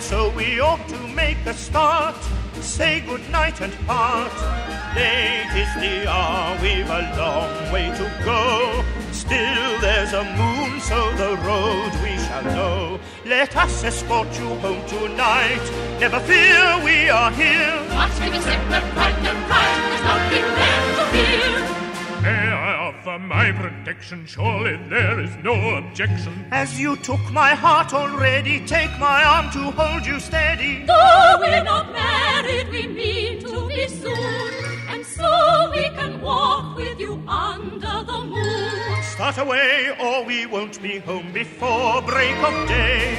so we ought to make a start. Say good night and part. Late is the hour, we've a long way to go. Still there's a moon, so the road we shall know. Let us escort you home tonight. Never fear, we are here. Be separate, right and right? There's nothing there to fear. May I offer my protection? Surely there is no objection. As you took my heart already, take my arm to hold you steady. Though we're not married, we mean to be soon. And so we can walk with you under the moon. Start away, or we won't be home before break of day.